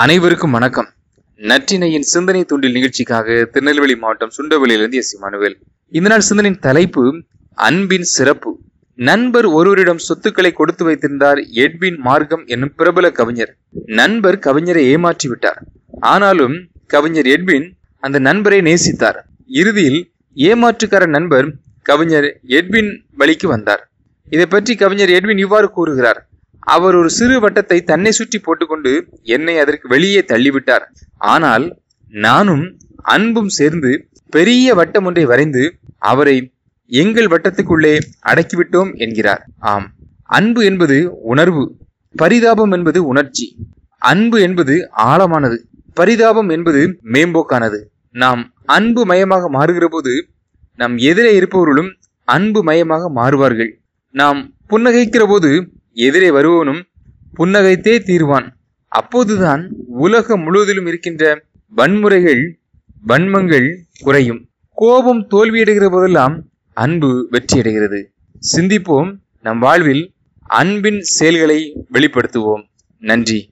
அனைவருக்கும் வணக்கம். நற்றினையின் சிந்தனை தூண்டில் நிகழ்ச்சிக்காக திருநெல்வேலி மாவட்டம் சுண்டவெளியிலிருந்து எஸ் மனுவேல். இந்த நாள் சிந்தனையின் தலைப்பு அன்பின் சிறப்பு. நண்பர் ஒருவரிடம் சொத்துக்களை கொடுத்து வைத்திருந்தார் எட்வின் மார்க்கம் என்னும் பிரபல கவிஞர். நண்பர் கவிஞரை ஏமாற்றி விட்டார். ஆனாலும் கவிஞர் எட்வின் அந்த நண்பரை நேசித்தார். இறுதியில் ஏமாற்றுக்கார நண்பர் கவிஞர் எட்வின் வழிக்கு வந்தார். இதை பற்றி கவிஞர் எட்வின் இவ்வாறு கூறுகிறார். அவர் ஒரு சிறு வட்டத்தை தன்னை சுற்றி போட்டுக்கொண்டு என்னை அதற்கு வெளியே தள்ளிவிட்டார். ஆனால் நானும் அன்பும் சேர்ந்து பெரிய வட்டம் ஒன்றை வரைந்து அவரை எங்கள் வட்டத்துக்குள்ளே அடக்கிவிட்டோம் என்கிறார். ஆம் அன்பு என்பது உணர்வு பரிதாபம் என்பது உணர்ச்சி. அன்பு என்பது ஆழமானது பரிதாபம் என்பது மேம்போக்கானது. நாம் அன்பு மயமாக மாறுகிற போது நம் எதிரே இருப்பவர்களும் அன்பு மயமாக மாறுவார்கள். நாம் புன்னகைக்கிற போது எதிரே வருவோனும் புன்னகைத்தே தீர்வான். அப்போதுதான் உலகம் முழுவதிலும் இருக்கின்ற வன்முறைகள் வன்மங்கள் குறையும். கோபம் தோல்வியடைகிற போதெல்லாம் அன்பு வெற்றியடைகிறது. சிந்திப்போம் நம் வாழ்வில் அன்பின் செயல்களை வெளிப்படுத்துவோம். நன்றி.